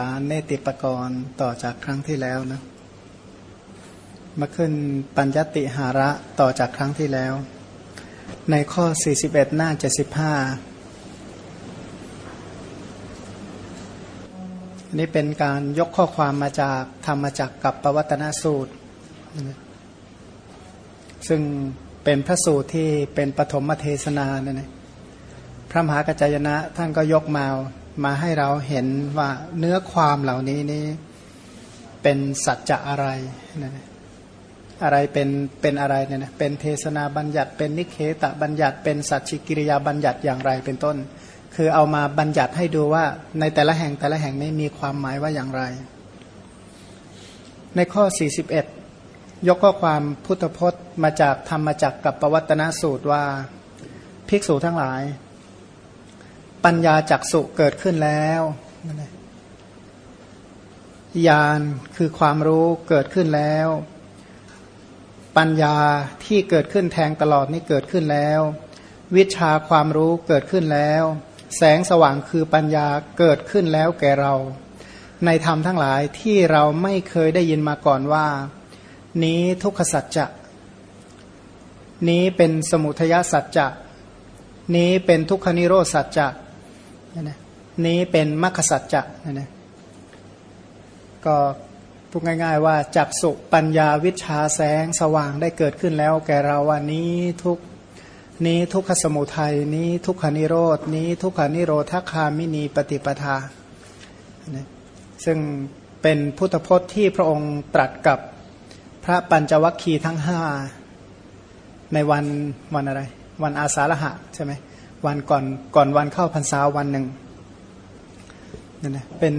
าเนติปกรณ์ต่อจากครั้งที่แล้วนะ มาขึ้นปัญญติหาระต่อจากครั้งที่แล้ว ในข้อ 41 หน้า 75อันนี้เป็นการยกข้อความมาจากธรรมจักกับปวัตนสูตร ซึ่งเป็นพระสูตรที่เป็นปฐมเทศนาเนี่ยนะพระมหากัจจยนะท่านก็ยกมา มาให้เราเห็นว่าเนื้อความเหล่านี้นี้เป็นสัจจะอะไรนะอะไรเป็นเป็นอะไรเนี่ยนะเป็นเทศนาบัญญัติ เป็นนิเคตะบัญญัติ เป็นสัจจิกิริยาบัญญัติอย่างไรเป็นต้น คือเอามาบัญญัติให้ดูว่าในแต่ละแห่งแต่ละแห่งนี้มีความหมายว่าอย่างไร ในข้อ 41 ยกข้อความพุทธพจน์มาจากธรรมจักกับปวัตนสูตรว่า ภิกษุทั้งหลาย ปัญญาจักสุเกิดขึ้นแล้วญาณคือความรู้เกิดขึ้นแล้ว ปัญญาที่เกิดขึ้นแทงตลอดนี้เกิดขึ้นแล้ว วิชาความรู้เกิดขึ้นแล้ว แสงสว่างคือปัญญาเกิดขึ้นแล้วแก่เรา ในธรรมทั้งหลายที่เราไม่เคยได้ยินมาก่อนว่า นี้ทุกขสัจจะ นี้เป็นสมุทยสัจจะ นี้เป็นทุกขนิโรสัจจะ นะนี้เป็นมรรคสัจจะนะนะก็พูดง่าย ๆ ว่าจักสุปัญญาวิชาแสงสว่างได้เกิดขึ้นแล้ว แก่เราวันนี้ทุกนี้ทุกขสมุทัยนี้ทุกขานิโรดนี้ทุกขานิโรธคามินีปฏิปทานะซึ่งเป็นพุทธพจน์ที่พระองค์ตรัสกับพระปัญจวัคคีย์ทั้งห้าในวันวันอะไร วันอาสาฬหะใช่ไหม วันก่อนก่อนวันเข้าพรรษาวันหนึ่งนั่นนะเป็น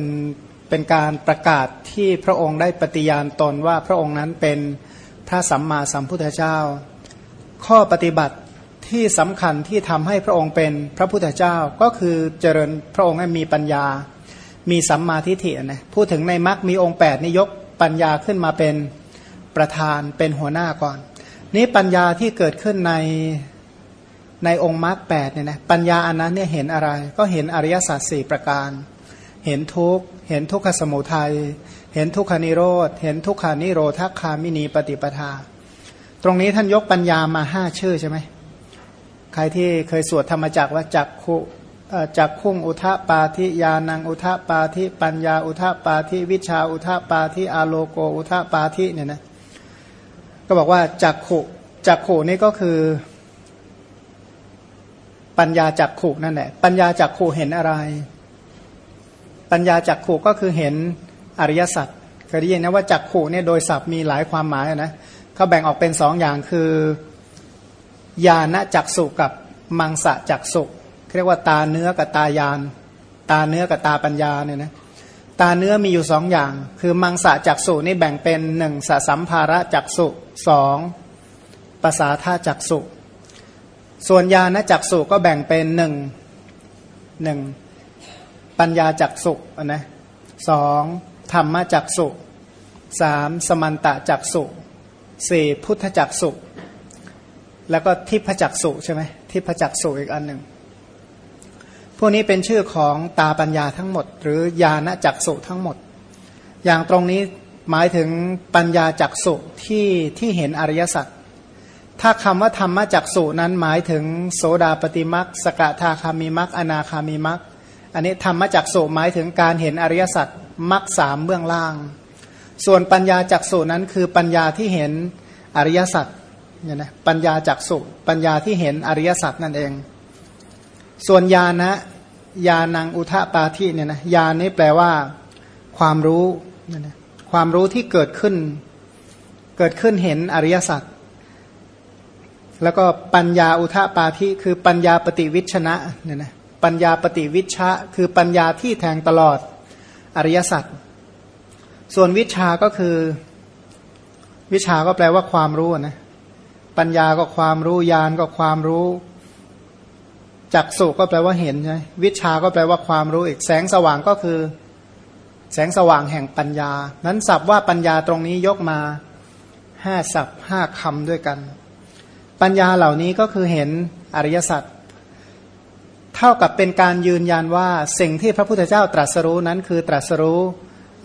เป็นการประกาศที่พระองค์ได้ปฏิญาณตนว่าพระองค์นั้นเป็นพระสัมมาสัมพุทธเจ้า ข้อปฏิบัติที่สำคัญที่ทำให้พระองค์เป็นพระพุทธเจ้าก็คือเจริญพระองค์ให้มีปัญญา มีสัมมาทิฏฐินะพูดถึงในมรรคมีองค์8นี่ยกปัญญาขึ้นมาเป็นประธานเป็นหัวหน้าก่อน นี้ปัญญาที่เกิดขึ้นใน ในองค์มรรคแปดเนี่ยนะปัญญาอันนั้นเนี่ยเห็นอะไร ก็เห็นอริยสัจสี่ประการ เห็นทุกเห็นทุกขสมุทัยเห็นทุกขานิโรธเห็นทุกขานิโรธคามินีปฏิปทา ตรงนี้ท่านยกปัญญามาห้าชื่อใช่ไหมใครที่เคยสวดธรรมจักว่าจักขุจักคุ้งอุทะปาธิยานังอุทะปาธิปัญญาอุทะปาธิวิชาอุทะปาธิอาโลโกอุทะปาธิเนี่ยนะก็บอกว่าจักขุจักขุนี่ก็คือ ปัญญาจักขู่นั่นแหละปัญญาจักขู่เห็นอะไร ปัญญาจักขู่ก็คือเห็นอริยสัจเคยได้ยินนะว่าจักขู่เนี่ยโดยศัพท์มีหลายความหมายนะเขาแบ่งออกเป็นสองอย่างคือญาณจักสุกับมังสะจักสุเรียกว่าตาเนื้อกับตายาน ตาเนื้อกับตาปัญญาเนี่ยนะตาเนื้อมีอยู่สองอย่าง คือมังสะจักสุนี่แบ่งเป็นหนึ่งสสัมภาระจักสุสองภาษาท่าจักสุ ส่วนญาณจักสุก็แบ่งเป็นหนึ่งหนึ่งปัญญาจักสุนะสองธรรมจักสุสามสมันตะจักสุสี่พุทธจักสุแล้วก็ทิพจักสุใช่ไหมทิพจักสุอีกอันหนึ่งพวกนี้เป็นชื่อของตาปัญญาทั้งหมด หรือญาณจักสุทั้งหมด อย่างตรงนี้หมายถึงปัญญาจักสุที่ที่เห็นอริยสัจ ถ้าคำว่าธรรมจักสุนั้นหมายถึงโสดาปฏิมักสกทาคามิมักอนาคามิมักอันนี้ธรรมจักสุหมายถึงการเห็นอริยสัจมักสามเบื้องล่าง ส่วนปัญญาจักสุนั้นคือปัญญาที่เห็นอริยสัจเนี่ยนะปัญญาจักสุปัญญาที่เห็นอริยสัจนั่นเอง ส่วนญาณะญาณังอุทะปาทิเนี่ยนะญาณนี้แปลว่า ความรู้เนี่ยนะความรู้ที่เกิดขึ้น เกิดขึ้นเห็นอริยสัจ แล้วก็ปัญญาอุทาปาธิคือปัญญาปฏิวิชนะเนี่ยนะปัญญาปฏิวิชะคือปัญญาที่แทงตลอดอริยสัจส่วนวิชาก็คือวิชาก็แปลว่าความรู้นะปัญญาก็ความรู้ญาณก็ความรู้จักสุก็แปลว่าเห็นใช่วิชาก็แปลว่าความรู้อีกแสงสว่างก็คือ แสงสว่างแห่งปัญญา นั้นศัพท์ว่าปัญญาตรงนี้ยกมาห้าศัพท์ห้าคำด้วยกัน ปัญญาเหล่านี้ก็คือเห็นอริยสัจเท่ากับเป็นการยืนยันว่าสิ่งที่พระพุทธเจ้าตรัสรู้นั้นคือตรัสรู้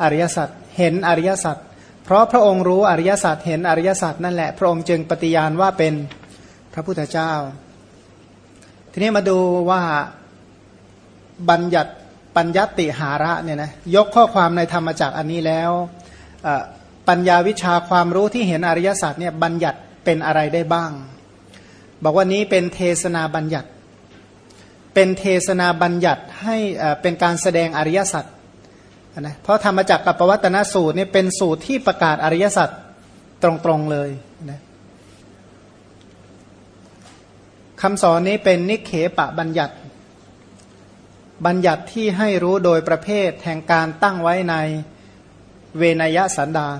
อริยสัจเห็นอริยสัจเพราะพระองค์รู้อริยสัจเห็นอริยสัจนั่นแหละ พระองค์จึงปฏิญาณว่าเป็นพระพุทธเจ้า ทีนี้มาดูว่าบัญญัติปัญญติหาระเนี่ยนะยกข้อความในธรรมจักอันนี้แล้วปัญญาวิชาความรู้ที่เห็นอริยสัจเนี่ยบัญญัติเป็นอะไรได้บ้าง บอกว่านี้เป็นเทศนาบัญญัติ เป็นเทศนาบัญญัติให้เป็นการแสดงอริยสัจนะเพราะธรรมจักรกับปวัตนสูตรนี่เป็นสูตรที่ประกาศอริยสัจตรงๆเลยนะคำสอนนี้เป็นนิเคปะบัญญัติ บัญญัติที่ให้รู้โดยประเภทแห่งการตั้งไว้ในเวนยสันดาน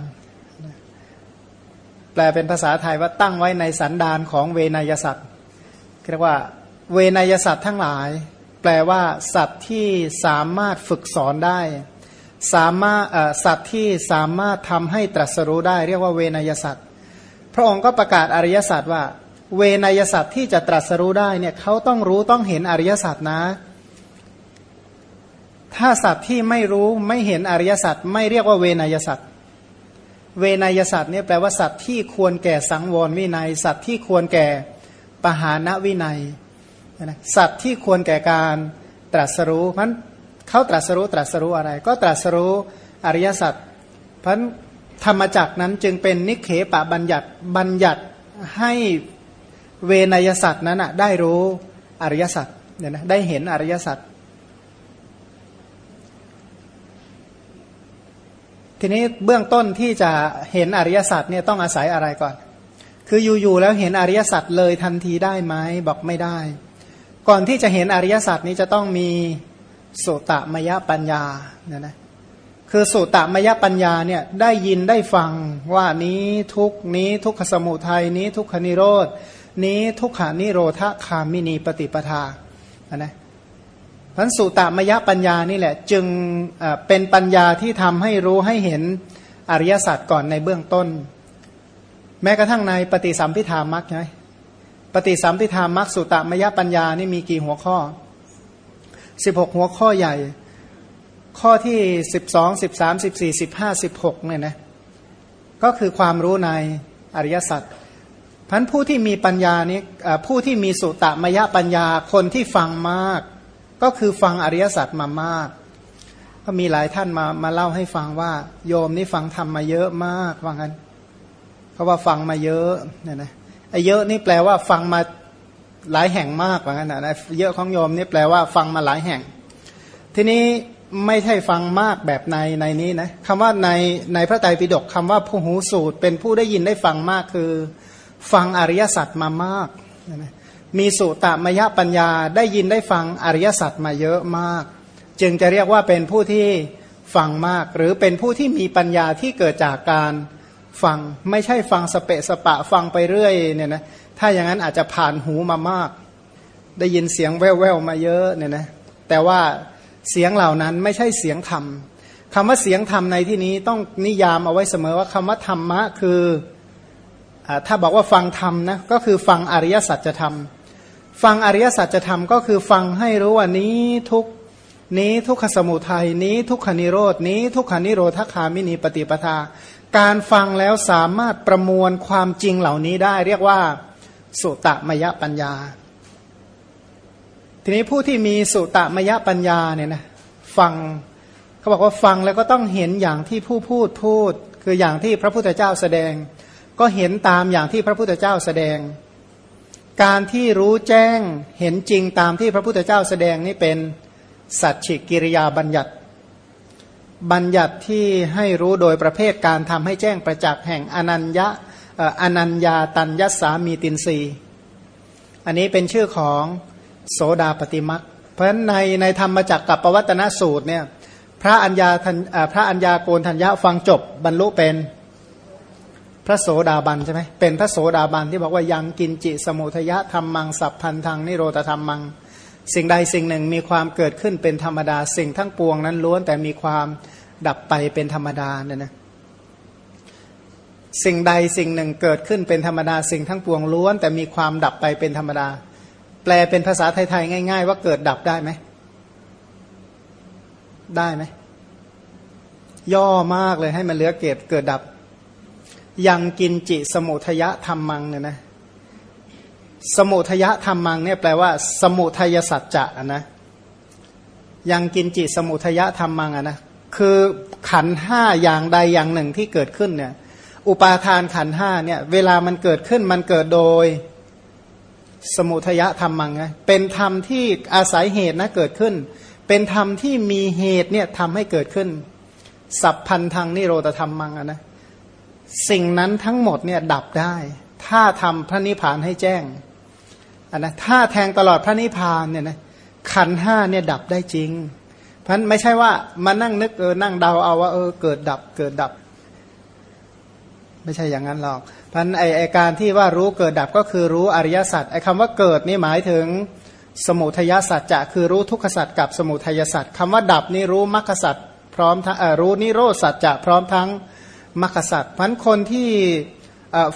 แปลเป็นภาษาไทยว่าตั้งไว้ในสันดานของเวนยสัตว์เรียกว่า เวนยสัตว์ทั้งหลาย แปลว่า สัตว์ที่สามารถฝึกสอนได้ สามารถสัตว์ที่สามารถทำให้ตรัสรู้ได้ เรียกว่าเวนยสัตว์พระองค์ก็ประกาศอริยสัจว่า เวนยสัตว์ที่จะตรัสรู้ได้เนี่ยเขาต้องรู้ต้องเห็นอริยสัจนะถ้าสัตว์ที่ไม่รู้ไม่เห็นอริยสัจไม่เรียกว่าเวนยสัตว์ เวนยสัตว์เนี่ยแปลว่าสัตว์ที่ควรแก่สังวรวินัย สัตว์ที่ควรแก่ปหานวินัยสัตว์ที่ควรแก่การตรัสรู้มันเขาตรัสรู้ตรัสรู้อะไร ก็ตรัสรู้อริยสัจพันธรรมจักนั้นจึงเป็นนิเคปะบัญญัติบัญญัติให้เวนยสัตว์นั้นได้รู้อริยสัจเนี่ยนะได้เห็นอริยสัจ ทีนี้เบื้องต้นที่จะเห็นอริยสัจเนี่ยต้องอาศัยอะไรก่อน คืออยู่ๆแล้วเห็นอริยสัจเลยทันทีได้ไหมบอกไม่ได้ ก่อนที่จะเห็นอริยสัจนี้จะต้องมีสุตมยปัญญาเนี่ยนะคือสุตมยปัญญาเนี่ยได้ยินได้ฟังว่านี้ทุกนี้ทุกขสมุทัยนี้ทุกขนิโรธนี้ทุกขานิโรธคามินีปฏิปทานะ พันสุตมยปัญญานี่แหละ จึงเป็นปัญญาที่ทำให้รู้ให้เห็นอริยสัจก่อนในเบื้องต้น แม้กระทั่งในปฏิสัมพิธามักใช่ไหมปฏิสัมพิธามักสุตมยปัญญานี่มีกี่หัวข้อสิบหกหัวข้อใหญ่ ข้อที่สิบสองสิบสามสิบสี่สิบห้าสิบหกเนี่ยนะก็คือความรู้ในอริยสัจพันผู้ที่มีปัญญานี้ผู้ที่มีสุตมยปัญญาคนที่ฟังมาก ก็คือฟังอริยสัจมามาก ก็มีหลายท่านมามาเล่าให้ฟังว่า โยมนี่ฟังธรรมมาเยอะมากว่างั้นเขาว่าฟังมาเยอะเนี่ยนะไอ้เยอะนี่แปลว่าฟังมาหลายแห่งมากว่างั้นนะเยอะของโยมนี่แปลว่าฟังมาหลายแห่ง ทีนี้ไม่ใช่ฟังมากแบบในในนี้นะคำว่าในในพระไตรปิฎกคำว่าผู้หูสูตร เป็นผู้ได้ยินได้ฟังมากคือ ฟังอริยสัจมามากนะ มีสุตมยปัญญาได้ยินได้ฟังอริยสัจมาเยอะมาก จึงจะเรียกว่าเป็นผู้ที่ฟังมาก หรือเป็นผู้ที่มีปัญญาที่เกิดจากการฟังไม่ใช่ฟังสเปะสปะฟังไปเรื่อยเนี่ยนะถ้าอย่างนั้นอาจจะผ่านหูมามาก ได้ยินเสียงแว่วๆมาเยอะเนี่ยนะแต่ว่าเสียงเหล่านั้นไม่ใช่เสียงธรรมคำว่าเสียงธรรมในที่นี้ต้องนิยามเอาไว้เสมอว่าคำว่าธรรมะคืออถ้าบอกว่าฟังธรรมนะก็คือฟังอริยสัจธรรม ฟังอริยสัจธรรมก็คือฟังให้รู้ว่านี้ทุกนี้ทุกขสมุทัยนี้ทุกขนิโรดนี้ทุกขานิโรธคามินีปฏิปทา การฟังแล้วสามารถประมวลความจริงเหล่านี้ได้ เรียกว่าสุตมยปัญญา ทีนี้ผู้ที่มีสุตมยปัญญาเนี่ยนะฟังเขาบอกว่าฟังแล้วก็ต้องเห็นอย่างที่ผู้พูดพูด คืออย่างที่พระพุทธเจ้าแสดง ก็เห็นตามอย่างที่พระพุทธเจ้าแสดง การที่รู้แจ้งเห็นจริงตามที่พระพุทธเจ้าแสดงนี่เป็นสัจฉิกิริยาบัญญัติ บัญญัติที่ให้รู้โดยประเภทการทำให้แจ้งประจักษ์แห่งอนัญญะอนัญญาตัญญสามีตินรีอันนี้เป็นชื่อของโสดาปฏิมักเพราะฉะนั้นในในธรรมจักกับปวัตนสูตรเนี่ยพระอัญญาพระอัญญาโกนทัญญาฟังจบบรรลุเป็น พระโสดาบันใช่ไหมเป็นพระโสดาบันที่บอกว่ายังกินจิสมุทยะธรรมังสัพพันธังนิโรธธรรมัง สิ่งใดสิ่งหนึ่งมีความเกิดขึ้นเป็นธรรมดา สิ่งทั้งปวงนั้นล้วนแต่มีความดับไปเป็นธรรมดาเนี่ยนะสิ่งใดสิ่งหนึ่งเกิดขึ้นเป็นธรรมดา สิ่งทั้งปวงล้วน แต่มีความดับไปเป็นธรรมดา แปลเป็นภาษาไทยๆง่าย ๆ ว่าเกิดดับได้ไหมได้ไหมย่อมากเลยให้มันเหลือเกิดเกิดดับ ยังกินจิสมุทยะธรรมังเนี่ยนะสมุทยะธรรมังเนี่ยแปลว่า สมุทยสัจจะนะยังกินจิสมุทยะธรรมังอะนะคือขันห้าอย่างใดอย่างหนึ่งที่เกิดขึ้นเนี่ยอุปาทานขันห้าเนี่ยเวลามันเกิดขึ้นมันเกิดโดย สมุทยะธรรมังไงเป็นธรรมที่อาศัยเหตุนะเกิดขึ้น เป็นธรรมที่มีเหตุเนี่ยทำให้เกิดขึ้น สัพพันธังนิโรธธรรมังนะ สิ่งนั้นทั้งหมดเนี่ยดับได้ ถ้าทำพระนิพพานให้แจ้งนนะถ้าแทงตลอดพระนิพพานเนี่ยนะขันห้าเนี่ยดับได้จริง เพราะไม่ใช่ว่ามานั่งนึกเออนั่งเดาเอาว่าเออเกิดดับเกิดดับ ไม่ใช่อย่างนั้นหรอกพันไอไอการที่ว่ารู้เกิดดับก็คือรู้อริยสัจไอคำว่าเกิดนี่หมายถึงสมุทัยสัจจะคือรู้ทุกขสัจกับสมุทัยสัจคำว่าดับนี่รู้มรรคสัจพร้อมทั้งรู้นิโรธสัจจะพร้อมทั้ง มรรคสัจพันคนที่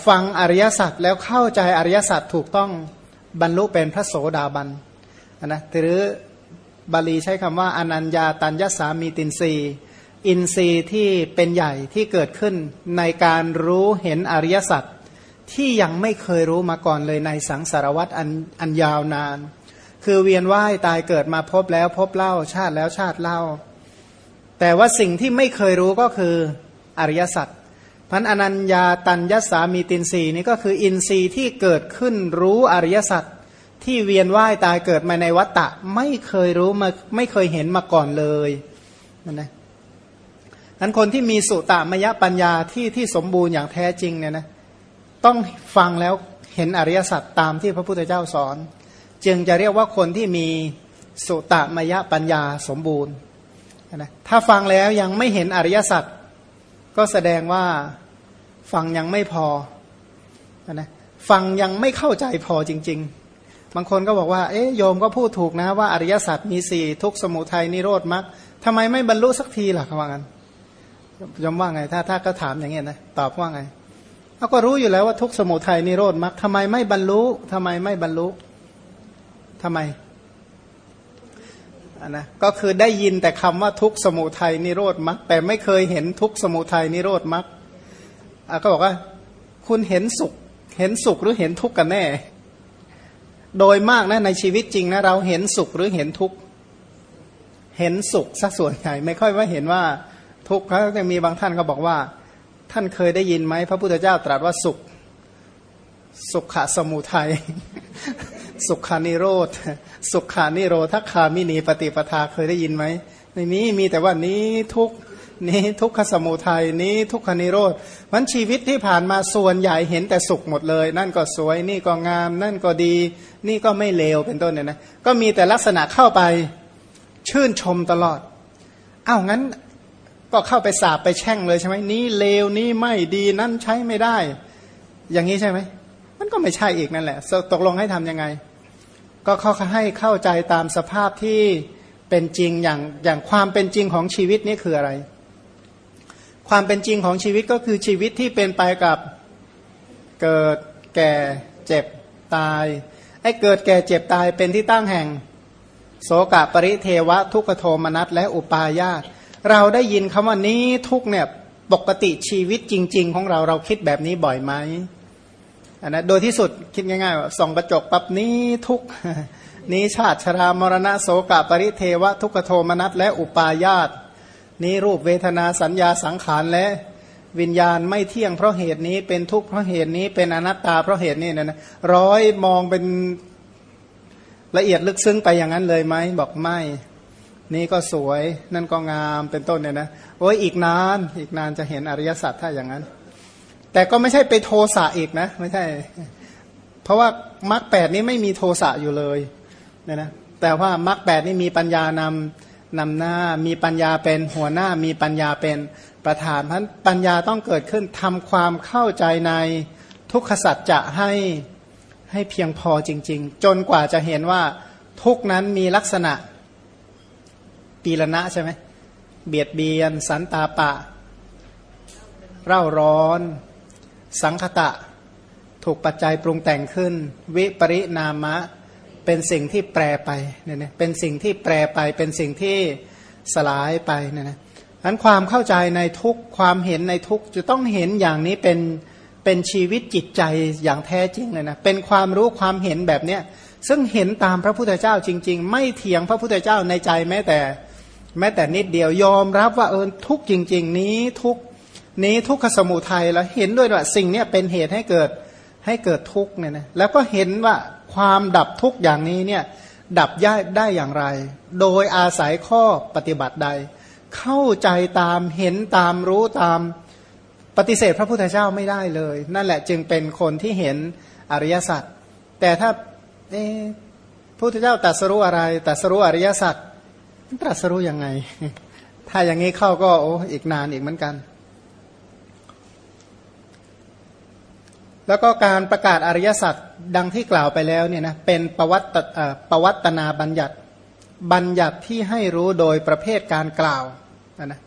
ฟังอริยสัจแล้วเข้าใจอริยสัจถูกต้องบรรลุเป็นพระโสดาบันนะหรือบาลีใช้คำว่า อนัญญาตัญญสามีตินรีอินทรีย์ที่เป็นใหญ่ที่เกิดขึ้นในการรู้เห็นอริยสัจที่ยังไม่เคยรู้มาก่อนเลยในสังสารวัตรอันอันยาวนาน คือเวียนว่ายตายเกิดมาพบแล้วพบเล่าชาติแล้วชาติเล่า แต่ว่าสิ่งที่ไม่เคยรู้ก็คือ อริยสัจพันอนัญญาตัญญสามีตินรีนี่ก็คืออินทรีย์ที่เกิดขึ้นรู้อริยสัจที่เวียนว่ายตายเกิดมาในวัฏฏะไม่เคยรู้มาไม่เคยเห็นมาก่อนเลยนั่นนะนั้นคนที่มีสุตามยปัญญาที่ที่สมบูรณ์อย่างแท้จริงเนี่ยนะต้องฟังแล้วเห็นอริยสัจตามที่พระพุทธเจ้าสอน จึงจะเรียกว่าคนที่มีสุตามยปัญญาสมบูรณ์นะถ้าฟังแล้วยังไม่เห็นอริยสัจ ก็แสดงว่าฟังยังไม่พอนะฟังยังไม่เข้าใจพอจริง ๆ บางคนก็บอกว่า เอ๊ยโยมก็พูดถูกนะว่าอริยสัจมีสี่ทุกสมุทัยนิโรธมรรคทำไมไม่บรรลุสักทีล่ะคำว่างั้นยอมว่าไง ถ้าถ้าก็ถามอย่างเงี้ยนะตอบว่าไงเขาก็รู้อยู่แล้วว่าทุกสมุทัยนิโรธมรรคทำไมไม่บรรลุทำไมไม่บรรลุทำไม นะก็คือได้ยินแต่คำว่าทุกสมุทัยนิโรธมรรคแต่ไม่เคยเห็นทุกสมุทัยนิโรธมรรคก็บอกว่าคุณเห็นสุข เห็นสุขหรือเห็นทุกข์กันแน่ โดยมากนะในชีวิตจริงนะเราเห็นสุขหรือเห็นทุกข์เห็นสุขสักส่วนใหญ่ไม่ค่อยว่าเห็นว่าทุกข์เขาจะมีบางท่านก็บอกว่า ท่านเคยได้ยินไหมพระพุทธเจ้าตรัสว่าสุข สุขะสมุทัย สุขานิโรธ สุขานิโรธคามินีปฏิปทาเคยได้ยินไหมในนี้มีแต่ว่านี้ทุกนี้ทุกขสมุทัยนี้ทุกขานิโรธมันชีวิตที่ผ่านมาส่วนใหญ่เห็นแต่สุขหมดเลย นั่นก็สวยนี่ก็งาม นั่นก็ดี นี่ก็ไม่เลวเป็นต้นเนี่ยนะก็มีแต่ลักษณะเข้าไปชื่นชมตลอดอ้าวงั้นก็เข้าไปสาบไปแช่งเลยใช่ไหมนี้เลวนี้ไม่ดีนั่นใช้ไม่ได้ อย่างนี้ใช่ไหมมันก็ไม่ใช่อีกนั่นแหละตกลงให้ทํำยังไง ก็เขาให้เข้าใจตามสภาพที่เป็นจริงอย่างอย่างความเป็นจริงของชีวิตนี่คืออะไร ความเป็นจริงของชีวิตก็คือชีวิตที่เป็นไปกับเกิดแก่เจ็บตายไอ้เกิดแก่เจ็บตายเป็นที่ตั้งแห่ง โสกะปริเทวะ ทุกขโทมนัสและอุปาญาตเราได้ยินคำว่านี้ทุกเนี่ยปกติชีวิตจริง ๆ ของเราเราคิดแบบนี้บ่อยไหม นนะโดยที่สุดคิดง่ายๆว่าส่องกระจกปั๊บนี้ทุกนี้ชาติชรามรณะโสกปริเทวะทุกโทมนัสและอุปาญาตนี้รูปเวทนาสัญญาสังขารและวิญญาณไม่เที่ยงเพราะเหตุนี้เป็นทุกข์เพราะเหตุนี้เป็นอนัตตาเพราะเหตุนี้นะนะร้อยมองเป็นละเอียดลึกซึ้งไปอย่างนั้นเลยไหมบอกไม่ นี่ก็สวยนั่นก็งามเป็นต้นเนี่ยนะโอ้ยอีกนาน อีกนานจะเห็นอริยสัจถ้าอย่างนั้น แต่ก็ไม่ใช่ไปโทสะอีกนะ ไม่ใช่ เพราะว่ามรรคแปดนี้ไม่มีโทสะอยู่เลยเนี่ยนะแต่ว่ามรรคแปดนี้มีปัญญานำนำหน้า มีปัญญาเป็นหัวหน้า มีปัญญาเป็นประธานเพราะปัญญาต้องเกิดขึ้นทำความเข้าใจในทุกขสัจจะให้ให้เพียงพอจริง ๆ จนกว่าจะเห็นว่าทุกนั้นมีลักษณะปีละนะใช่ไหมเบียดเบียน สันตาปะ เร่าร้อน สังคตะถูกปัจจัยปรุงแต่งขึ้น วิปริณามะเป็นสิ่งที่แปรไปเนี่ยนะเป็นสิ่งที่แปรไปเป็นสิ่งที่สลายไปเนี่ยนะนั้นความเข้าใจในทุกความเห็นในทุกจะต้องเห็นอย่างนี้เป็นเป็นชีวิตจิตใจอย่างแท้จริงเลยนะเป็นความรู้ความเห็นแบบเนี้ยซึ่งเห็นตามพระพุทธเจ้าจริง ๆ ไม่เถียงพระพุทธเจ้าในใจแม้แต่ แม้แต่นิดเดียวยอมรับว่าเออทุกจริง ๆ นี้ทุก นี้ทุกขสมุทัยแล้วเห็นด้วยว่าสิ่งนี้เป็นเหตุให้เกิดให้เกิดทุกข์เนี่ยนะแล้วก็เห็นว่าความดับทุกข์อย่างนี้เนี่ยดับย่าได้อย่างไร โดยอาศัยข้อปฏิบัติใด เข้าใจตามเห็นตามรู้ตามปฏิเสธพระพุทธเจ้าไม่ได้เลย นั่นแหละจึงเป็นคนที่เห็นอริยสัจแต่ถ้าเอพระพุทธเจ้าตรัสรู้อะไรตรัสรู้อริยสัจตรัสรู้ยังไง ถ้าอย่างนี้เข้าก็โอ้อีกนานอีกเหมือนกัน แล้วก็การประกาศอริยสัจดังที่กล่าวไปแล้วเนี่ยนะเป็นประวัตประวัตนาบัญญัติบัญญัติที่ให้รู้โดยประเภทการกล่าวนะ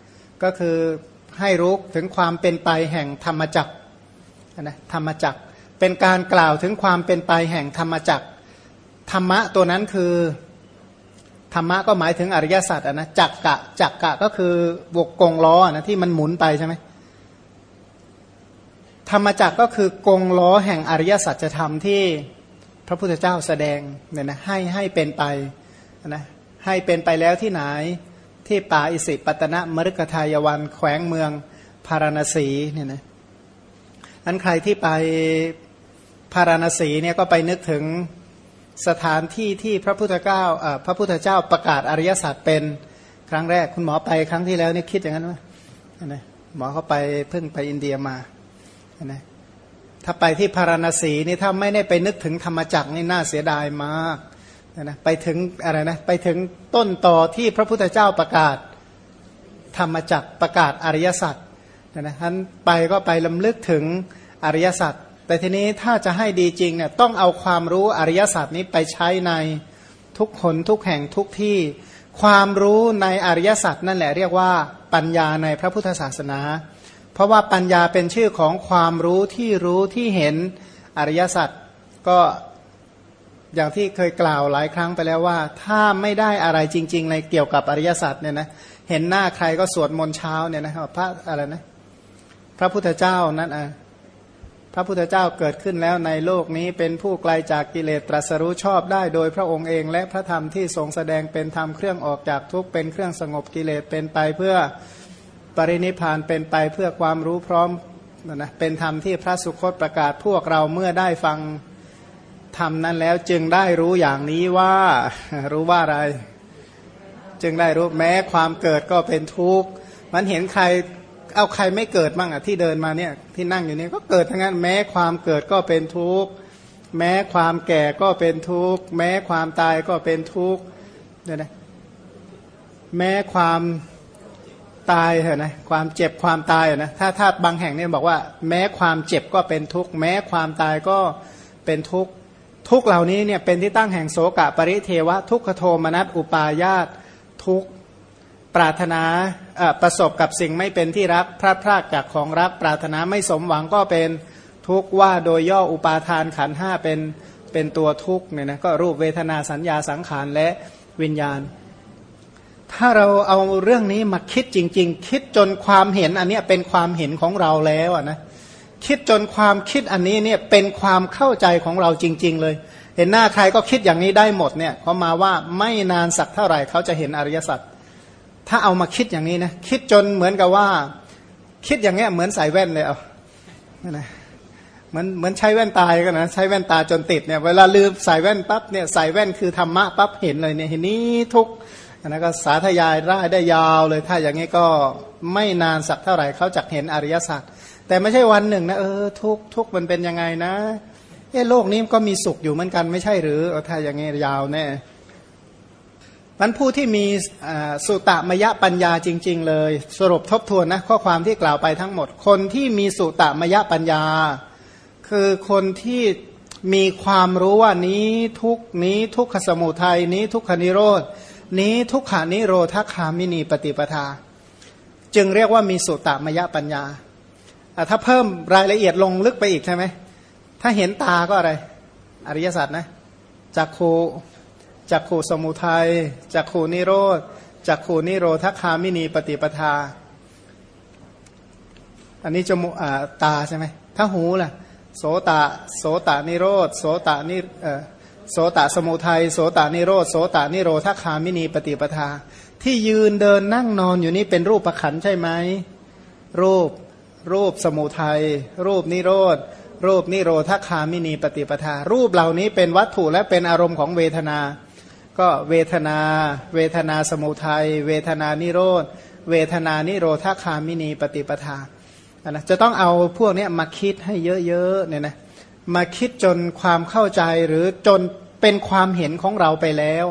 ก็คือให้รู้ถึงความเป็นไปแห่งธรรมจักนะธรรมจักเป็นการกล่าวถึงความเป็นไปแห่งธรรมจักธรรมะตัวนั้นคือธรรมะก็หมายถึงอริยสัจนะจักกะจักกะก็คือวกกงล้อนะที่มันหมุนไปใช่ไหม ธรรมจักก็คือกงล้อแห่งอริยสัจธรรมที่พระพุทธเจ้าแสดงเนี่ยนะให้ให้เป็นไปนะให้เป็นไปแล้วที่ไหนที่ป่าอิสิปตนะมฤคทายวัน แขวงเมืองพาราณสีเนี่ยนะอันใครที่ไปพาราณสีเนี่ยก็ไปนึกถึงสถานที่ที่พระพุทธเจ้าพระพุทธเจ้าประกาศอริยสัจเป็นครั้งแรกคุณหมอไปครั้งที่แล้วนี่คิดอย่างนั้นไหมนะหมอเขาไปเพิ่งไปอินเดียมา นะถ้าไปที่พาราณสีนี่ถ้าไม่ได้ไปนึกถึงธรรมจักรนี่น่าเสียดายมากนะไปถึงอะไรนะไปถึงต้นต่อที่พระพุทธเจ้าประกาศ ธรรมจักรประกาศอริยสัจนะท่านไปก็ไปลำลึกถึงอริยสัจแต่ทีนี้ถ้าจะให้ดีจริงเนี่ยต้องเอาความรู้อริยสัจนี้ไปใช้ในทุกคนทุกแห่งทุกที่ ความรู้ในอริยสัจนั่นแหละเรียกว่าปัญญาในพระพุทธศาสนา เพราะว่าปัญญาเป็นชื่อของความรู้ที่รู้ที่เห็นอริยสัจก็อย่างที่เคยกล่าวหลายครั้งไปแล้วว่า ถ้าไม่ได้อะไรจริง ๆ ในเกี่ยวกับอริยสัจเนี่ยนะเห็นหน้าใครก็สวดมนต์เช้าเนี่ยนะครับพระอะไรนะพระพุทธเจ้านั้นอะพระพุทธเจ้าเกิดขึ้นแล้วในโลกนี้เป็นผู้ไกลาจากกิเลสตรัสรู้ชอบได้โดยพระองค์เอง และพระธรรมที่ทรงแสดงเป็นธรรมเครื่องออกจากทุกเป็นเครื่องสงบกิเลสเป็นไปเพื่อ ปรินิพานเป็นไปเพื่อความรู้พร้อมนะเป็นธรรมที่พระสุคตประกาศพวกเราเมื่อได้ฟังธรรมนั้นแล้วจึงได้รู้อย่างนี้ว่ารู้ว่าอะไร จึงได้รู้แม้ความเกิดก็เป็นทุกข์มันเห็นใครเอาใครไม่เกิดบ้างอะที่เดินมาเนี่ยที่นั่งอยู่นี่ก็เกิดทั้งนั้นแม้ความเกิดก็เป็นทุกข์แม้ความแก่ก็เป็นทุกข์แม้ความตายก็เป็นทุกข์เนี่ยนะแม้ความ ตายเหรอนะความเจ็บความตายนะถ้าถ้าบางแห่งเนี่ยบอกว่า แม้ความเจ็บก็เป็นทุกข์แม้ความตายก็เป็นทุกข์ทุกเหล่านี้เนี่ยเป็นที่ตั้งแห่งโสกะปริเทวะ ทุกขโทมนัสอุปาญาตทุกปรารถนาประสบกับสิ่งไม่เป็นที่รักพลาดพลาดจากของรัก ปรารถนาไม่สมหวังก็เป็นทุกว่าโดยย่ออุปาทานขันห้าเป็นเป็นตัวทุกเนี่ยนะก็รูปเวทนาสัญญาสังขารและวิญญาณ ถ้าเราเอาเรื่องนี้มาคิดจริง ๆ คิดจนความเห็นอันนี้เป็นความเห็นของเราแล้วนะคิดจนความคิดอันนี้เนี่ยเป็นความเข้าใจของเราจริง ๆ เลย เห็นหน้าใครก็คิดอย่างนี้ได้หมดเนี่ยเขามาว่าไม่นานสักเท่าไหร่เขาจะเห็นอริยสัจถ้าเอามาคิดอย่างนี้นะคิดจนเหมือนกับว่า คิดอย่างเงี้ยเหมือนใส่แว่นเลยเอานะเหมือนเหมือนใช้แว่นตายก็นะใช้แว่นตาจนติดเนี่ยเวลาลืมใส่แว่นปั๊บเนี่ยใส่แว่นคือธรรมะปั๊บเห็นเลยเนี่ยเห็นนี้ทุก นะก็สาธยายได้ได้ยาวเลยถ้าอย่างนี้ก็ไม่นานสักเท่าไหร่เขาจะเห็นอริยสัจแต่ไม่ใช่วันหนึ่งนะเออทุกทุกมันเป็นยังไงนะเออโลกนี้ก็มีสุขอยู่เหมือนกันไม่ใช่หรือถ้าอย่างนี้ยาวแน่มันผู้ที่มีสุตมยปัญญาจริง ๆ เลย สรุปทบทวนนะข้อความที่กล่าวไปทั้งหมด คนที่มีสุตมยปัญญา คือคนที่มีความรู้ว่านี้ทุกนี้ทุกขสมุทัยนี้ทุกขนิโรธ นี้ทุกขานิโรธคามินีปฏิปทา จึงเรียกว่ามีสุตตมยปัญญาถ้าเพิ่มรายละเอียดลงลึกไปอีกใช่ไหมถ้าเห็นตาก็อะไร อริยสัจนะจักขูจักขูสมุทัยจักขูนิโรธจักขูนิโรธคามินีปฏิปทา อันนี้จมูกตาใช่ไหมถ้าหูล่ะโสตะโสตะนิโรธโสตะนิ โสตสมุทัยโสตนิโรธโสตนิโรธคามินีปฏิปทา ที่ยืนเดินนั่งนอนอยู่นี่เป็นรูปขันธ์ใช่ไหมรูปรูปสมุทัยรูปนิโรธรูปนิโรธคามินีปฏิปทา รูปเหล่านี้เป็นวัตถุและเป็นอารมณ์ของเวทนา ก็เวทนา เวทนาสมุทัยเวทนานิโรธเวทนานิโรธคามินีปฏิปทานะจะต้องเอาพวกนี้มาคิดให้เยอะๆเนี่ยนะ มาคิดจนความเข้าใจหรือจนเป็นความเห็นของเราไปแล้ว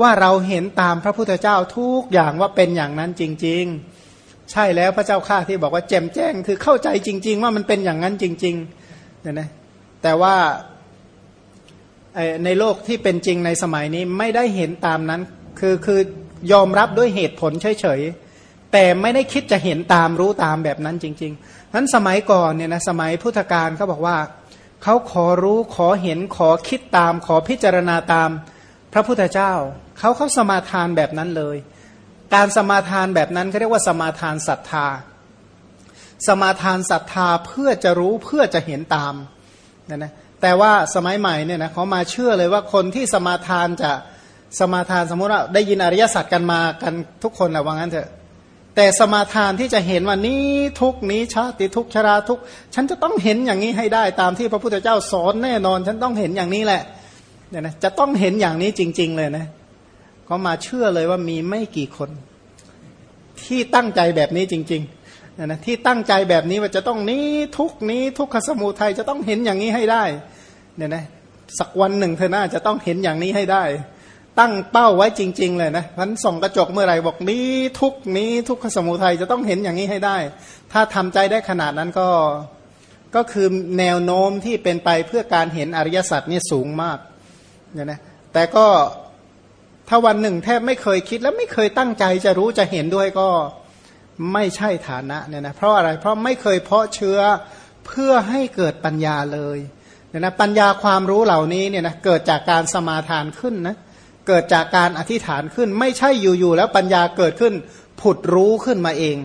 ว่าเราเห็นตามพระพุทธเจ้าทุกอย่างว่าเป็นอย่างนั้นจริง ๆ ใช่แล้วพระเจ้าข้าที่บอกว่าแจ่มแจ้งคือเข้าใจจริง ๆ ว่ามันเป็นอย่างนั้นจริงๆเนี่ยนะแต่ว่าในโลกที่เป็นจริงในสมัยนี้ไม่ได้เห็นตามนั้น คือคือยอมรับด้วยเหตุผลเฉยๆแต่ไม่ได้คิดจะเห็นตามรู้ตามแบบนั้นจริงๆนั้นสมัยก่อนเนี่ยนะสมัยพุทธกาลเขาบอกว่า เขาขอรู้ขอเห็นขอคิดตาม ขอพิจารณาตาม พระพุทธเจ้า เขาเขาสมาทานแบบนั้นเลย การสมาทานแบบนั้นเขาเรียกว่าสมาทานศรัทธา สมาทานศรัทธาเพื่อจะรู้เพื่อจะเห็นตามนะนะแต่ว่าสมัยใหม่เนี่ยนะเขามาเชื่อเลยว่าคนที่สมาทานจะสมาทานสมมติว่าได้ยินอริยสัจกันมากันทุกคนแหละว่างั้นเถอะ แต่สมาทานที่จะเห็นว่านี้ทุกนี้ชาติทุกชราทุก ฉันจะต้องเห็นอย่างนี้ให้ได้ตามที่พระพุทธเจ้าสอนแน่นอน ฉันต้องเห็นอย่างนี้แหละเนี่ยนะจะต้องเห็นอย่างนี้จริง ๆ เลยนะเขามาเชื่อเลยว่ามีไม่กี่คน ที่ตั้งใจแบบนี้จริงๆเนี่ยนะที่ตั้งใจแบบนี้ว่าจะต้องนี้ทุกนี้ทุกขสมุทัยจะต้องเห็นอย่างนี้ให้ได้เนี่ยนะสักวันหนึ่งเธอน่าจะต้องเห็นอย่างนี้ให้ได้ ตั้งเป้าไว้จริง ๆ เลยนะพันส่องกระจกเมื่อไหร่บอกนี้ทุกนี้ทุกขสมุทัยจะต้องเห็นอย่างนี้ให้ได้ ถ้าทำใจได้ขนาดนั้นก็ก็คือแนวโน้มที่เป็นไปเพื่อการเห็นอริยสัจนี่สูงมากเนี่ยนะแต่ก็ถ้าวันหนึ่งแทบไม่เคยคิดและไม่เคยตั้งใจจะรู้จะเห็นด้วยก็ไม่ใช่ฐานะเนี่ยนะเพราะอะไรเพราะไม่เคยเพาะเชื้อเพื่อให้เกิดปัญญาเลยเนี่ยนะปัญญาความรู้เหล่านี้เนี่ยนะเกิดจากการสมาทานขึ้นนะ เกิดจากการอธิษฐานขึ้น ไม่ใช่อยู่ๆแล้วปัญญาเกิดขึ้น ผุดรู้ขึ้นมาเอง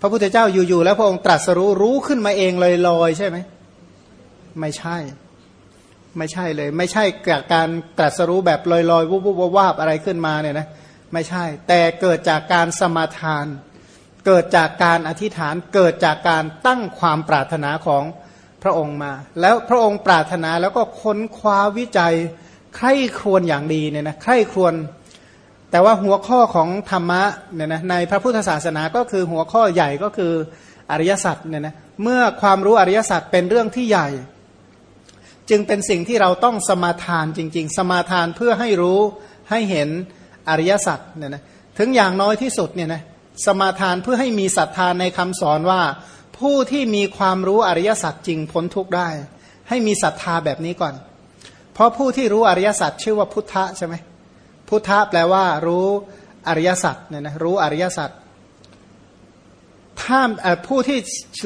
พระพุทธเจ้าอยู่ๆแล้วพระองค์ตรัสรู้รู้ขึ้นมาเองเลยลอยใช่ไหมไม่ใช่ ไม่ใช่เลย ไม่ใช่เกิดการตรัสรู้แบบลอยๆวุบววาบอะไรขึ้นมาเนี่ยนะไม่ใช่ แต่เกิดจากการสมาทาน เกิดจากการอธิษฐานเกิดจากการตั้งความปรารถนาของพระองค์มา แล้วพระองค์ปรารถนาแล้วก็ค้นคว้าวิจัย ใคร่ครวญอย่างดีเนี่ยนะใคร่ครวญแต่ว่าหัวข้อของธรรมะเนี่ยนะในพระพุทธศาสนาก็คือหัวข้อใหญ่ก็คืออริยสัจเนี่ยนะเมื่อความรู้อริยสัจเป็นเรื่องที่ใหญ่ จึงเป็นสิ่งที่เราต้องสมาทานจริง ๆ สมาทานเพื่อให้รู้ให้เห็นอริยสัจเนี่ยนะถึงอย่างน้อยที่สุดเนี่ยนะสมาทานเพื่อให้มีศรัทธาในคำสอนว่า ผู้ที่มีความรู้อริยสัจจริงพ้นทุกข์ได้ ให้มีศรัทธาแบบนี้ก่อน เพราะผู้ที่รู้อริยสัจชื่อว่าพุทธะใช่ไหมพุทธะแปลว่ารู้อริยสัจเนี่ยนะรู้อริยสัจถ้าผู้ที่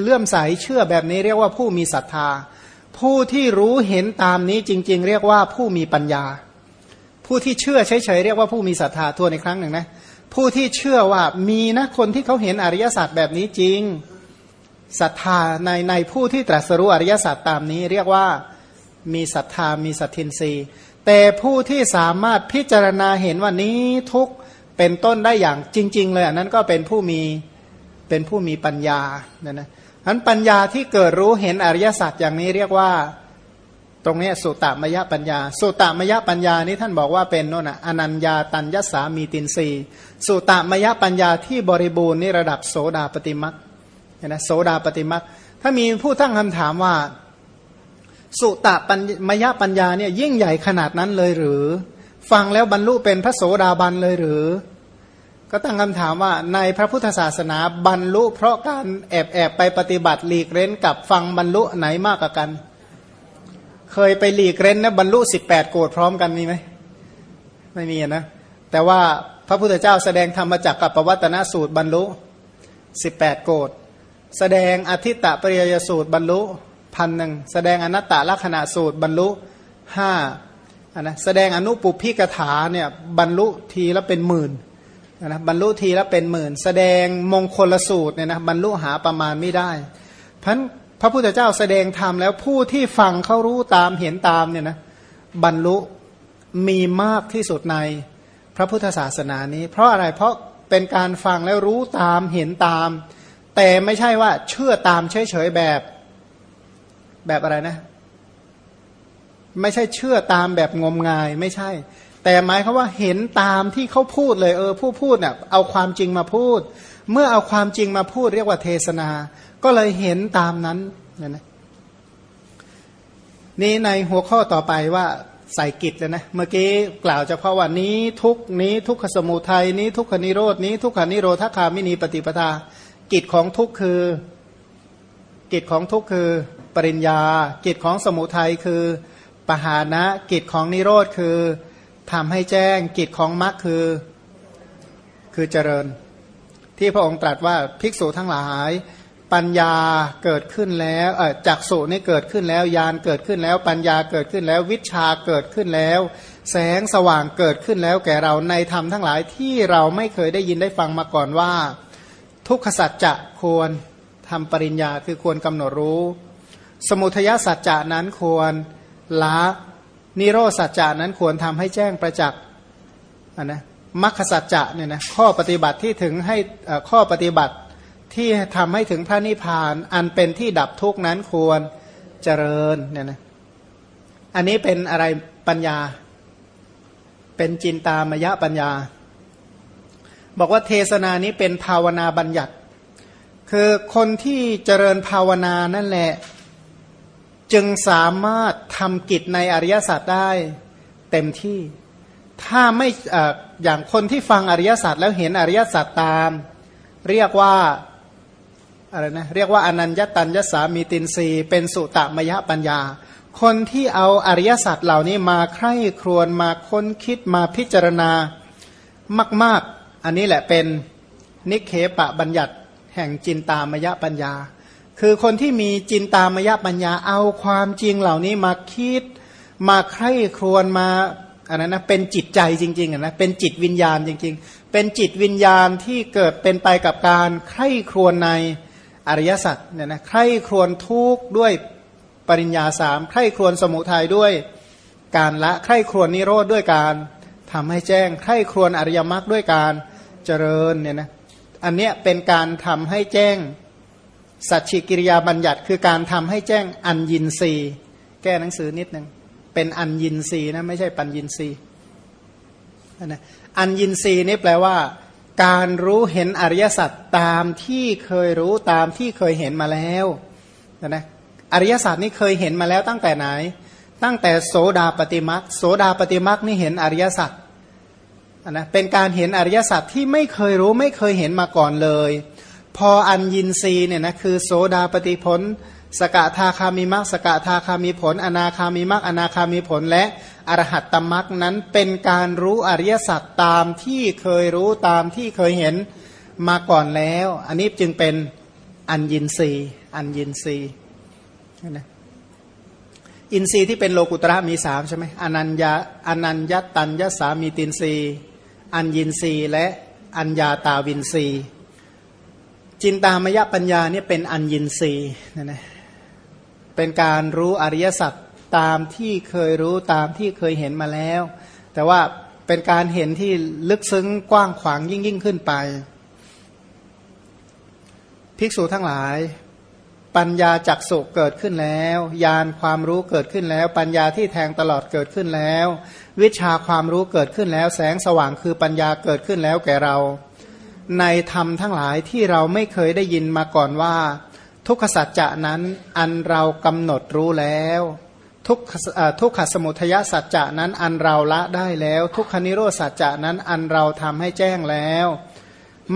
เลื่อมใสเชื่อแบบนี้เรียกว่าผู้มีศรัทธา ผู้ที่รู้เห็นตามนี้จริง ๆ เรียกว่าผู้มีปัญญา ผู้ที่เชื่อเฉยๆเรียกว่าผู้มีศรัทธาทวนในครั้งหนึ่งนะผู้ที่เชื่อว่ามีนะคนที่เขาเห็นอริยสัจแบบนี้จริงศรัทธาในในผู้ที่ตรัสรู้อริยสัจตามนี้เรียกว่า มีศรัทธามีสัตทินรีแต่ผู้ที่สามารถพิจารณาเห็นว่านี้ทุกเป็นต้นได้อย่างจริง ๆ เลยอันนั้นก็เป็นผู้มีเป็นผู้มีปัญญาเนี่ยนะอันปัญญาที่เกิดรู้เห็นอริยสัจอย่างนี้เรียกว่าตรงนี้สุตตมยปัญญา สุตตมยปัญญานี้ท่านบอกว่าเป็นโน่นนะอนัญญาตัญญสามีตินรีสุตตมยปัญญาที่บริบูรณ์นี่ระดับโสดาปฏิมักนะโสดาปฏิมักถ้ามีผู้ตั้งคำถามว่า สุตะปัญมยปัญญาเนี่ยยิ่งใหญ่ขนาดนั้นเลยหรือ ฟังแล้วบรรลุเป็นพระโสดาบันเลยหรือ ก็ตั้งคำถามว่าในพระพุทธศาสนาบรรลุเพราะการแอบแอบไปปฏิบัติหลีกเร้นกับฟังบรรลุไหนมากกว่ากัน เคยไปหลีกเร้นนะบรรลุสิบแปดโกดพร้อมกันมีไหมไม่มีนะ แต่ว่าพระพุทธเจ้าแสดงธรรมจักกับปวัตนสูตรบรรลุสิบแปดโกดแสดงอธิตตปริยสูตรบรรลุ พันหนึ่งแสดงอนัตตลักษณะสูตรบรรลุห้านะแสดงอนุปุพิกถาเนี่ยบรรลุทีละเป็นหมื่นนะบรรลุทีละเป็นหมื่น แสดงมงคลสูตรเนี่ยนะบรรลุหาประมาณไม่ได้พันพระพุทธเจ้าแสดงธรรมแล้วผู้ที่ฟังเขารู้ตามเห็นตามเนี่ยนะบรรลุมีมากที่สุดในพระพุทธศาสนานี้ เพราะอะไรเพราะเป็นการฟังแล้วรู้ตามเห็นตาม แต่ไม่ใช่ว่าเชื่อตามเฉยๆแบบ แบบอะไรนะ ไม่ใช่เชื่อตามแบบงมงายไม่ใช่ แต่หมายเขาว่าเห็นตามที่เขาพูดเลย เออ ผู้พูดเนี่ยเอาความจริงมาพูด เมื่อเอาความจริงมาพูด เรียกว่าเทศนา ก็เลยเห็นตามนั้นเนี่ยนะนี่ในหัวข้อต่อไปว่าใส่กิจเลยนะ เมื่อกี้กล่าวเฉพาะว่านี้ทุกนี้ทุกขสมุทัยนี้ทุกขนิโรดนี้ ทุกขานิโรธคามินีปฏิปทา กิจของทุกคือ กิจของทุกคือ ปริญญา กิจของสมุทัยคือปหานะกิจของนิโรธคือทำให้แจ้งกิจของมรรคคือคือเจริญ ที่พระองค์ตรัสว่าภิกษุทั้งหลาย ปัญญาเกิดขึ้นแล้วจักสุนี่เกิดขึ้นแล้วยานเกิดขึ้นแล้ว ปัญญาเกิดขึ้นแล้ว วิชาเกิดขึ้นแล้ว แสงสว่างเกิดขึ้นแล้ว แก่เราในธรรมทั้งหลายที่เราไม่เคยได้ยินได้ฟังมาก่อนว่า ทุกขสัจจะควรทำปริญญาคือควรกำหนดรู้ สมุทยสัจจะนั้นควรละนิโรสัจจะนั้นควรทำให้แจ้งประจักษ์นะมัคคสัจจะเนี่ยนะข้อปฏิบัติที่ถึงให้ข้อปฏิบัติที่ทำให้ถึงพระนิพพาน อันเป็นที่ดับทุกนั้นควรเจริญเนี่ยนะอันนี้เป็นอะไรปัญญา เป็นจินตามยะปัญญา บอกว่าเทศนานี้เป็นภาวนาบัญญัติ คือคนที่เจริญภาวนานั่นแหละ จึงสามารถทำกิจในอริยศาสัจได้เต็มที่ ถ้าไม่ออย่างคนที่ฟังอริยศาสัจแล้วเห็นอริยศาสัจตาม เรียกว่าอะไรนะเรียกว่าอนัญญตัญญสามีตินรีเป็นสุตมยปัญญา คนที่เอาอริยศาสัจเหล่านี้มาใคร่ครวญมาค้นคิดมาพิจารณามาก ๆ อันนี้แหละเป็นนิเคปะบัญญัติแห่งจินตามยปัญญา คือคนที่มีจินตามยปัญญาเอาความจริงเหล่านี้มาคิดมาใคร่ครวญมาอันนั้นนะเป็นจิตใจจริงๆนะเป็นจิตวิญญาณจริง ๆ เป็นจิตวิญญาณที่เกิดเป็นไปกับการใคร่ครวญในอริยสัจเนี่ยนะใคร่ครวญทุกข์ด้วยปริญญาสามใคร่ครวญสมุทัยด้วยการละใคร่ครวญนิโรธด้วยการทำให้แจ้งใคร่ครวญอริยมรรคด้วยการเจริญเนี่ยนะอันเนี้ยเป็นการทำให้แจ้ง สัจฉิกิริยาบัญญัติคือการทำให้แจ้งอัญญินรีแก้หนังสือนิดหนึ่งเป็นอัญญินรีนะไม่ใช่ปัญญินรีนะอัญญินรีนี่แปลว่า การรู้เห็นอริยสัจตามที่เคยรู้ตามที่เคยเห็นมาแล้วนะอริยสัจนี่เคยเห็นมาแล้วตั้งแต่ไหน ตั้งแต่โสดาปฏิมักโสดาปฏิมักนี่เห็นอริยสัจนะเป็นการเห็นอริยสัจที่ไม่เคยรู้ไม่เคยเห็นมาก่อนเลย พออันยินรีเนี่ยนะคือโสดาปฏิพลสกทาคามีมักสกทาคามีผล อนาคามีมักอนาคามีผล และอรหัตตมักนั้นเป็นการรู้อริยสัจตามที่เคยรู้ตามที่เคยเห็นมาก่อนแล้ว อันนี้จึงเป็นอัญญินรีอัญญินรีนะอินทรีย์ที่เป็นโลกุตระมีสามใช่ไหมอนัญญาอนัญญตัญญสามีตินทรีอัญญินทรีและอัญญาตาวินทรี จินตามยปัญญาเนี่ยเป็นอัญญินรีนะนะเป็นการรู้อริยสัจตามที่เคยรู้ตามที่เคยเห็นมาแล้ว แต่ว่าเป็นการเห็นที่ลึกซึ้งกว้างขวางยิ่งยิ่งขึ้นไป ภิกษุทั้งหลาย ปัญญาจักสุเกิดขึ้นแล้วญาณความรู้เกิดขึ้นแล้ว ปัญญาที่แทงตลอดเกิดขึ้นแล้ว วิชาความรู้เกิดขึ้นแล้ว แสงสว่างคือปัญญาเกิดขึ้นแล้วแก่เรา ในธรรมทั้งหลายที่เราไม่เคยได้ยินมาก่อนว่า ทุกขสัจจะนั้นอันเรากำหนดรู้แล้ว ทุกทุกขสมุทยสัจจะนั้นอันเราละได้แล้ว ทุกขนิโรสัจจะนั้นอันเราทำให้แจ้งแล้ว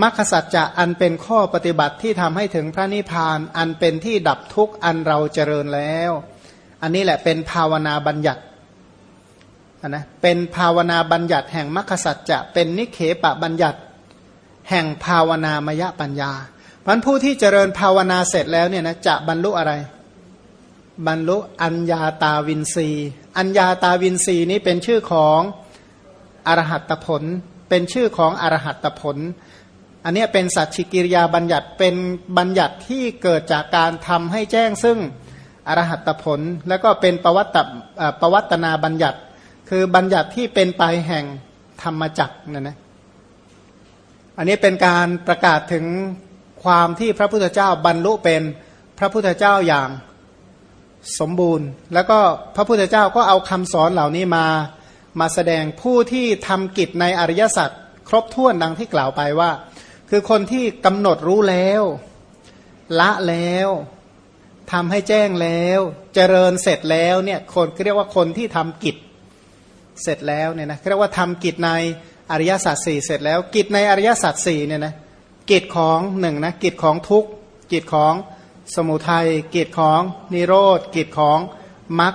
มรรคสัจจะอันเป็นข้อปฏิบัติที่ทำให้ถึงพระนิพพาน อันเป็นที่ดับทุกข์อันเราเจริญแล้ว อันนี้แหละเป็นภาวนาบัญญัตินะเป็นภาวนาบัญญัติแห่งมรรคสัจจะเป็นนิเคปะบัญญัติ แห่งภาวนามยปัญญาพันผู้ที่เจริญภาวนาเสร็จแล้วเนี่ยนะจะบรรลุอะไร บรรลุอัญญาตาวินรีอัญญาตาวินสีนี้เป็นชื่อของอรหัตผล เป็นชื่อของอรหัตผล อันนี้เป็นสัจฉิกิริยาบัญญัติเป็นบัญญัติที่เกิดจากการทำให้แจ้งซึ่งอรหัตผล แล้วก็เป็นประวัตประวัตนาบัญญัติ คือบัญญัติที่เป็นไปแห่งธรรมจักรนะนะ อันนี้เป็นการประกาศถึงความที่พระพุทธเจ้าบรรลุเป็นพระพุทธเจ้าอย่างสมบูรณ์ แล้วก็พระพุทธเจ้าก็เอาคำสอนเหล่านี้มามาแสดงผู้ที่ทำกิจในอริยสัจครบถ้วนดังที่กล่าวไปว่า คือคนที่กำหนดรู้แล้ว ละแล้วทำให้แจ้งแล้ว เจริญเสร็จแล้วเนี่ยคนเรียกว่าคนที่ทำกิจเสร็จแล้วเนี่ยนะเรียกว่าทำกิจใน อริยสัจสี่เสร็จแล้ว กิจในอริยสัจสี่เนี่ยนะกิจของหนึ่งนะกิจของทุกกิจของสมุทัยกิจของนิโรธกิจของมรรค